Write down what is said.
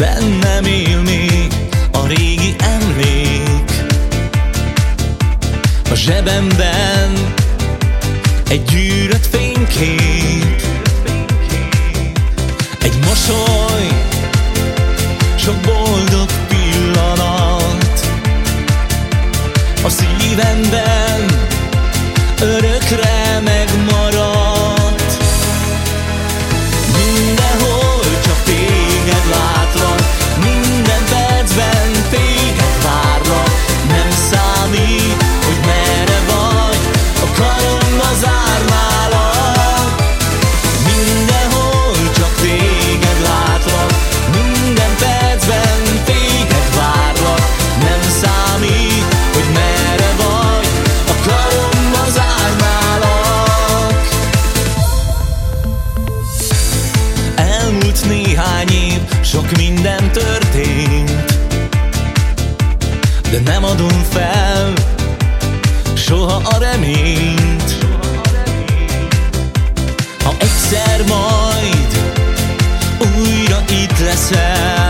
Bennem él még a régi emlék. A zsebemben egy gyűrött fénykép Egy mosoly, sok boldog pillanat. A szívemben Sok minden történt De nem adom fel Soha a reményt. Ha egyszer majd Újra itt leszel